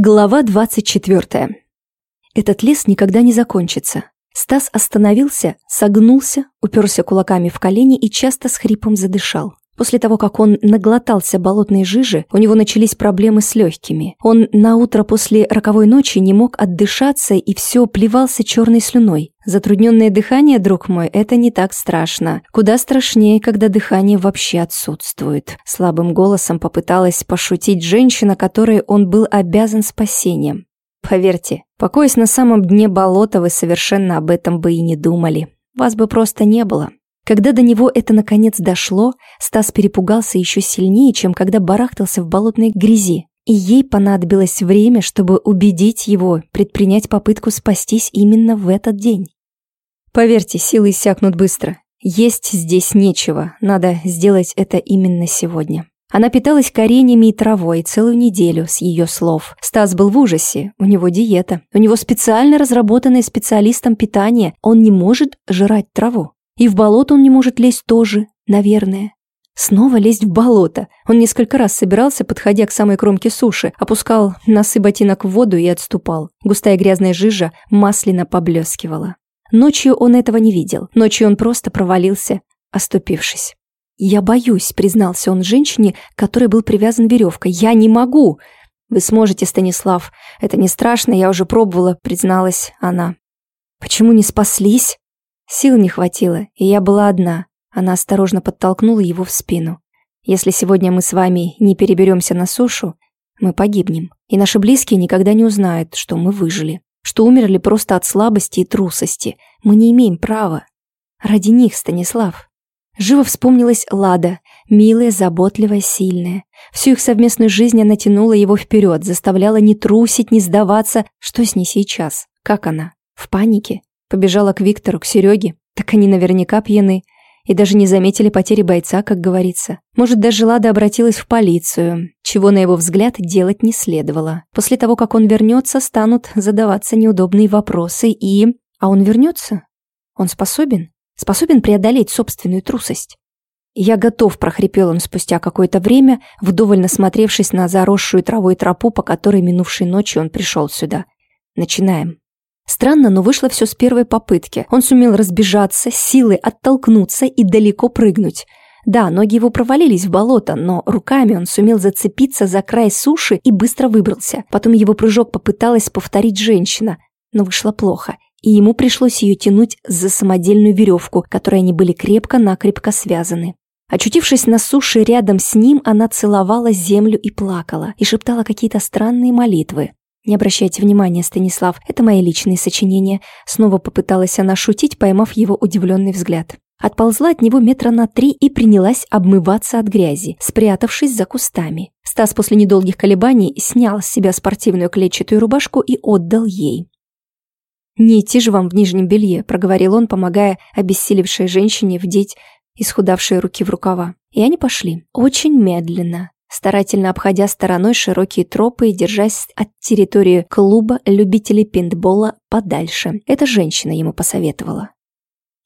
Глава 24. Этот лес никогда не закончится. Стас остановился, согнулся, уперся кулаками в колени и часто с хрипом задышал. После того, как он наглотался болотной жижи, у него начались проблемы с легкими. Он на утро после роковой ночи не мог отдышаться и все плевался черной слюной. Затрудненное дыхание, друг мой, это не так страшно. Куда страшнее, когда дыхание вообще отсутствует. Слабым голосом попыталась пошутить женщина, которой он был обязан спасением. Поверьте, покоясь на самом дне болота, вы совершенно об этом бы и не думали. Вас бы просто не было. Когда до него это наконец дошло, Стас перепугался еще сильнее, чем когда барахтался в болотной грязи. И ей понадобилось время, чтобы убедить его предпринять попытку спастись именно в этот день. Поверьте, силы иссякнут быстро. Есть здесь нечего, надо сделать это именно сегодня. Она питалась кореньями и травой целую неделю, с ее слов. Стас был в ужасе, у него диета. У него специально разработанное специалистом питание, он не может жрать траву. И в болото он не может лезть тоже, наверное. Снова лезть в болото. Он несколько раз собирался, подходя к самой кромке суши, опускал носы ботинок в воду и отступал. Густая грязная жижа масляно поблескивала. Ночью он этого не видел. Ночью он просто провалился, оступившись. «Я боюсь», — признался он женщине, которой был привязан веревкой. «Я не могу!» «Вы сможете, Станислав. Это не страшно, я уже пробовала», — призналась она. «Почему не спаслись?» Сил не хватило, и я была одна. Она осторожно подтолкнула его в спину. Если сегодня мы с вами не переберемся на сушу, мы погибнем. И наши близкие никогда не узнают, что мы выжили. Что умерли просто от слабости и трусости. Мы не имеем права. Ради них, Станислав. Живо вспомнилась Лада, милая, заботливая, сильная. Всю их совместную жизнь она тянула его вперед, заставляла не трусить, не сдаваться. Что с ней сейчас? Как она? В панике? Побежала к Виктору, к Сереге. Так они наверняка пьяны. И даже не заметили потери бойца, как говорится. Может, даже Лада обратилась в полицию, чего, на его взгляд, делать не следовало. После того, как он вернется, станут задаваться неудобные вопросы и... А он вернется? Он способен? Способен преодолеть собственную трусость? «Я готов», — прохрипел он спустя какое-то время, вдоволь насмотревшись на заросшую травой тропу, по которой минувшей ночью он пришел сюда. «Начинаем». Странно, но вышло все с первой попытки. Он сумел разбежаться, силой оттолкнуться и далеко прыгнуть. Да, ноги его провалились в болото, но руками он сумел зацепиться за край суши и быстро выбрался. Потом его прыжок попыталась повторить женщина, но вышло плохо, и ему пришлось ее тянуть за самодельную веревку, которой они были крепко-накрепко связаны. Очутившись на суше рядом с ним, она целовала землю и плакала, и шептала какие-то странные молитвы. «Не обращайте внимания, Станислав, это мои личные сочинения», снова попыталась она шутить, поймав его удивленный взгляд. Отползла от него метра на три и принялась обмываться от грязи, спрятавшись за кустами. Стас после недолгих колебаний снял с себя спортивную клетчатую рубашку и отдал ей. «Не идти же вам в нижнем белье», — проговорил он, помогая обессилевшей женщине вдеть исхудавшие руки в рукава. И они пошли. Очень медленно, старательно обходя стороной широкие тропы и держась от территории клуба любителей пейнтбола подальше. Эта женщина ему посоветовала.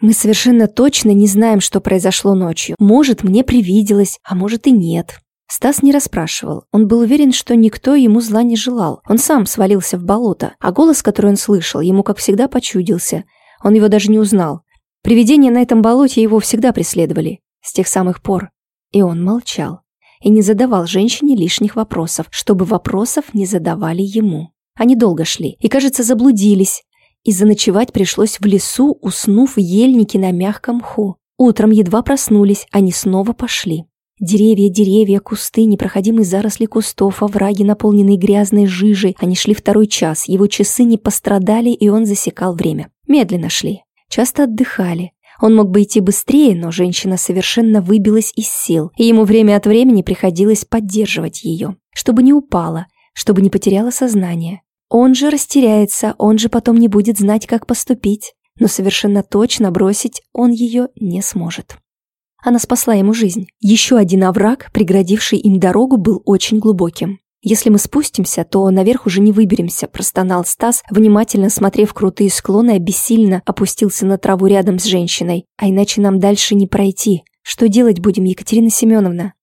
«Мы совершенно точно не знаем, что произошло ночью. Может, мне привиделось, а может и нет». Стас не расспрашивал. Он был уверен, что никто ему зла не желал. Он сам свалился в болото, а голос, который он слышал, ему, как всегда, почудился. Он его даже не узнал. Привидения на этом болоте его всегда преследовали. С тех самых пор. И он молчал и не задавал женщине лишних вопросов, чтобы вопросов не задавали ему. Они долго шли и, кажется, заблудились, и заночевать пришлось в лесу, уснув в ельнике на мягком мху. Утром едва проснулись, они снова пошли. Деревья, деревья, кусты, непроходимые заросли кустов, овраги, наполненные грязной жижей. Они шли второй час, его часы не пострадали, и он засекал время. Медленно шли. Часто отдыхали. Он мог бы идти быстрее, но женщина совершенно выбилась из сил, и ему время от времени приходилось поддерживать ее, чтобы не упала, чтобы не потеряла сознание. Он же растеряется, он же потом не будет знать, как поступить, но совершенно точно бросить он ее не сможет. Она спасла ему жизнь. Еще один овраг, преградивший им дорогу, был очень глубоким. «Если мы спустимся, то наверх уже не выберемся», – простонал Стас, внимательно смотрев крутые склоны, обессильно опустился на траву рядом с женщиной. «А иначе нам дальше не пройти. Что делать будем, Екатерина Семеновна?»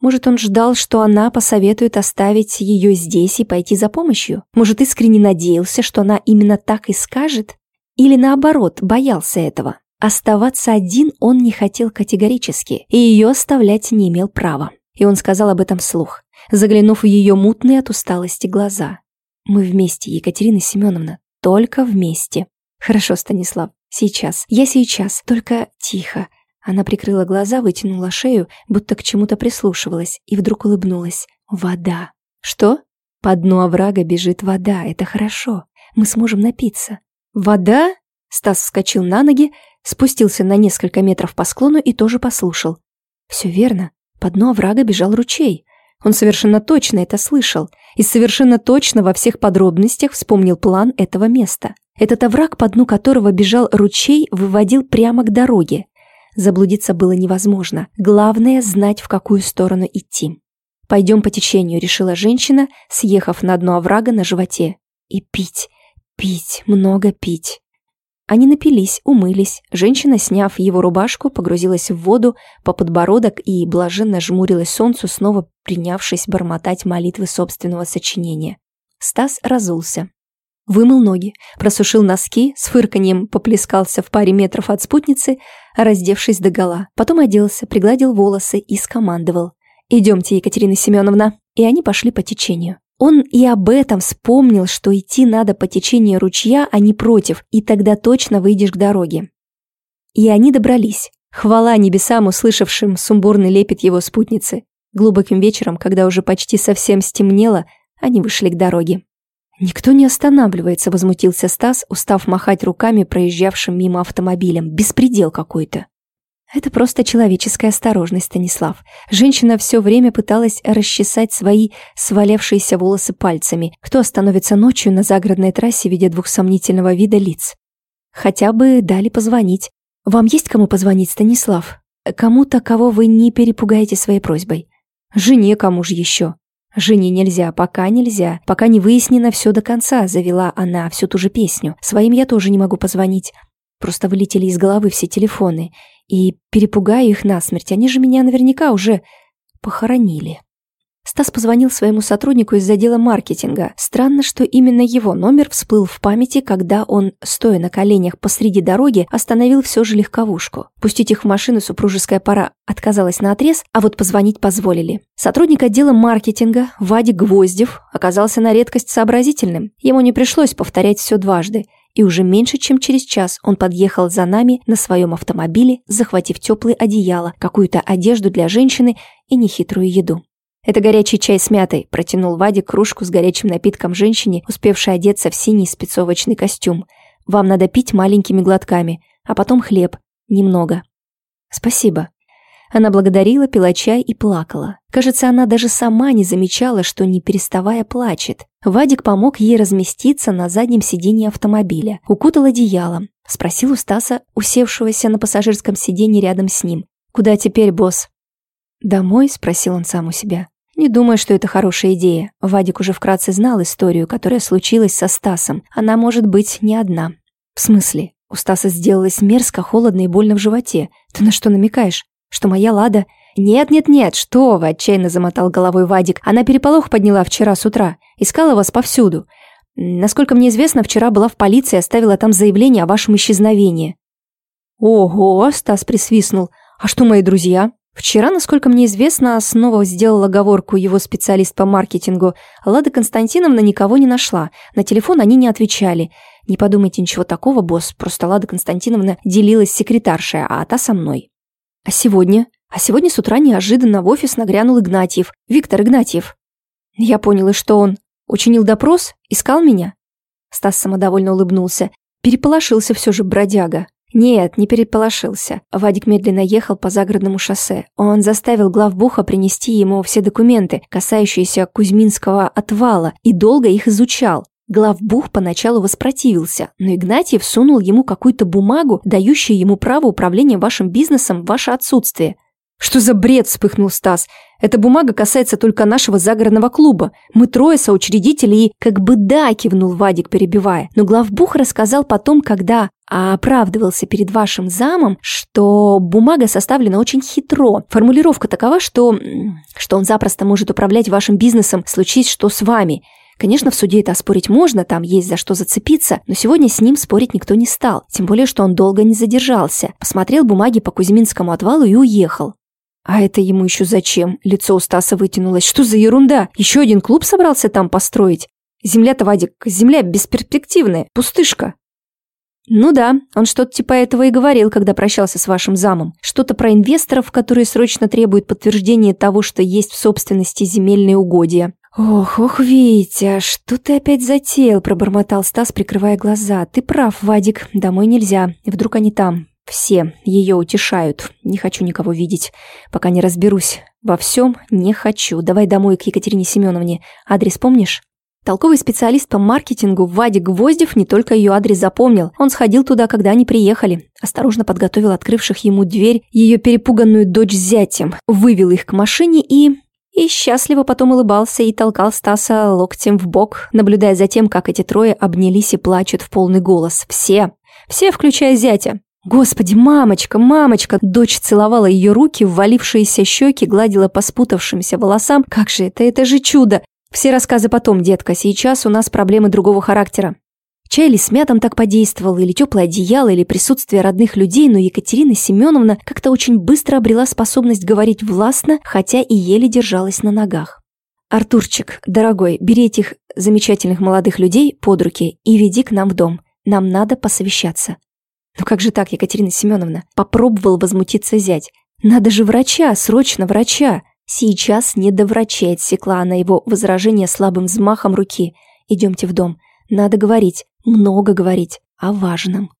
Может, он ждал, что она посоветует оставить ее здесь и пойти за помощью? Может, искренне надеялся, что она именно так и скажет? Или наоборот, боялся этого? Оставаться один он не хотел категорически, и ее оставлять не имел права. И он сказал об этом вслух, заглянув в ее мутные от усталости глаза. «Мы вместе, Екатерина Семеновна, только вместе». «Хорошо, Станислав, сейчас, я сейчас, только тихо, она прикрыла глаза, вытянула шею, будто к чему-то прислушивалась, и вдруг улыбнулась. «Вода!» «Что?» «По дну оврага бежит вода, это хорошо. Мы сможем напиться». «Вода?» Стас вскочил на ноги, спустился на несколько метров по склону и тоже послушал. «Все верно. По дну оврага бежал ручей. Он совершенно точно это слышал и совершенно точно во всех подробностях вспомнил план этого места. Этот овраг, по дну которого бежал ручей, выводил прямо к дороге. Заблудиться было невозможно. Главное — знать, в какую сторону идти. «Пойдем по течению», — решила женщина, съехав на дно оврага на животе. «И пить, пить, много пить». Они напились, умылись. Женщина, сняв его рубашку, погрузилась в воду по подбородок и блаженно жмурилась солнцу, снова принявшись бормотать молитвы собственного сочинения. Стас разулся. Вымыл ноги, просушил носки, с фырканьем поплескался в паре метров от спутницы, раздевшись догола. Потом оделся, пригладил волосы и скомандовал. «Идемте, Екатерина Семеновна». И они пошли по течению. Он и об этом вспомнил, что идти надо по течению ручья, а не против, и тогда точно выйдешь к дороге. И они добрались. Хвала небесам, услышавшим сумбурный лепет его спутницы. Глубоким вечером, когда уже почти совсем стемнело, они вышли к дороге. «Никто не останавливается», — возмутился Стас, устав махать руками проезжавшим мимо автомобилем. «Беспредел какой-то». Это просто человеческая осторожность, Станислав. Женщина все время пыталась расчесать свои свалявшиеся волосы пальцами. Кто остановится ночью на загородной трассе, видя двух сомнительного вида лиц? Хотя бы дали позвонить. Вам есть кому позвонить, Станислав? Кому-то, кого вы не перепугаете своей просьбой. Жене кому же еще? «Жене нельзя, пока нельзя, пока не выяснено все до конца», — завела она всю ту же песню. «Своим я тоже не могу позвонить. Просто вылетели из головы все телефоны. И перепугаю их насмерть, они же меня наверняка уже похоронили». Стас позвонил своему сотруднику из отдела маркетинга. Странно, что именно его номер всплыл в памяти, когда он, стоя на коленях посреди дороги, остановил все же легковушку. Пустить их в машину супружеская пара отказалась на отрез, а вот позвонить позволили. Сотрудник отдела маркетинга Вадик Гвоздев оказался на редкость сообразительным. Ему не пришлось повторять все дважды и уже меньше, чем через час он подъехал за нами на своем автомобиле, захватив теплые одеяла, какую-то одежду для женщины и нехитрую еду. «Это горячий чай с мятой», – протянул Вадик кружку с горячим напитком женщине, успевшей одеться в синий спецовочный костюм. «Вам надо пить маленькими глотками, а потом хлеб. Немного». «Спасибо». Она благодарила, пила чай и плакала. Кажется, она даже сама не замечала, что не переставая плачет. Вадик помог ей разместиться на заднем сиденье автомобиля, укутал одеялом, спросил у Стаса, усевшегося на пассажирском сиденье рядом с ним. «Куда теперь, босс?» «Домой?» – спросил он сам у себя. Не думаю, что это хорошая идея. Вадик уже вкратце знал историю, которая случилась со Стасом. Она может быть не одна. В смысле? У Стаса сделалось мерзко, холодно и больно в животе. Ты на что намекаешь? Что моя Лада... «Нет-нет-нет, что вы!» – отчаянно замотал головой Вадик. «Она переполох подняла вчера с утра. Искала вас повсюду. Насколько мне известно, вчера была в полиции и оставила там заявление о вашем исчезновении». «Ого!» – Стас присвистнул. «А что мои друзья?» Вчера, насколько мне известно, снова сделал оговорку его специалист по маркетингу. Лада Константиновна никого не нашла. На телефон они не отвечали. Не подумайте ничего такого, босс. Просто Лада Константиновна делилась с секретаршей, а та со мной. А сегодня? А сегодня с утра неожиданно в офис нагрянул Игнатьев. Виктор Игнатьев. Я понял, и что он? Учинил допрос? Искал меня? Стас самодовольно улыбнулся. Переполошился все же бродяга. Нет, не переполошился. Вадик медленно ехал по загородному шоссе. Он заставил главбуха принести ему все документы, касающиеся Кузьминского отвала, и долго их изучал. Главбух поначалу воспротивился, но Игнатьев сунул ему какую-то бумагу, дающую ему право управления вашим бизнесом в ваше отсутствие. «Что за бред?» – вспыхнул Стас. «Эта бумага касается только нашего загородного клуба. Мы трое соучредители и...» «Как бы да!» – кивнул Вадик, перебивая. Но главбух рассказал потом, когда оправдывался перед вашим замом, что бумага составлена очень хитро. Формулировка такова, что... что он запросто может управлять вашим бизнесом, случись что с вами. Конечно, в суде это оспорить можно, там есть за что зацепиться, но сегодня с ним спорить никто не стал, тем более, что он долго не задержался. Посмотрел бумаги по Кузьминскому отвалу и уехал. А это ему еще зачем? Лицо у Стаса вытянулось. Что за ерунда? Еще один клуб собрался там построить? Земля-то, Вадик, земля бесперспективная, пустышка. Ну да, он что-то типа этого и говорил, когда прощался с вашим замом. Что-то про инвесторов, которые срочно требуют подтверждения того, что есть в собственности земельные угодья. «Ох, ох, Витя, что ты опять затеял?» – пробормотал Стас, прикрывая глаза. «Ты прав, Вадик, домой нельзя. Вдруг они там. Все ее утешают. Не хочу никого видеть, пока не разберусь. Во всем не хочу. Давай домой к Екатерине Семеновне. Адрес помнишь? Толковый специалист по маркетингу Вадик Гвоздев не только ее адрес запомнил, он сходил туда, когда они приехали. Осторожно подготовил открывших ему дверь ее перепуганную дочь зятем, вывел их к машине и... И счастливо потом улыбался и толкал Стаса локтем в бок, наблюдая за тем, как эти трое обнялись и плачут в полный голос. Все. Все, включая зятя. «Господи, мамочка, мамочка!» Дочь целовала ее руки, ввалившиеся щеки, гладила по спутавшимся волосам. «Как же это? Это же чудо!» «Все рассказы потом, детка. Сейчас у нас проблемы другого характера». Чай или с мятом так подействовал, или теплое одеяло, или присутствие родных людей, но Екатерина Семеновна как-то очень быстро обрела способность говорить властно, хотя и еле держалась на ногах. «Артурчик, дорогой, бери этих замечательных молодых людей под руки и веди к нам в дом. Нам надо посовещаться». «Ну как же так, Екатерина Семеновна?» Попробовал возмутиться зять. «Надо же врача, срочно врача!» «Сейчас не до врачей», — отсекла она его возражение слабым взмахом руки. «Идемте в дом. Надо говорить, много говорить, о важном».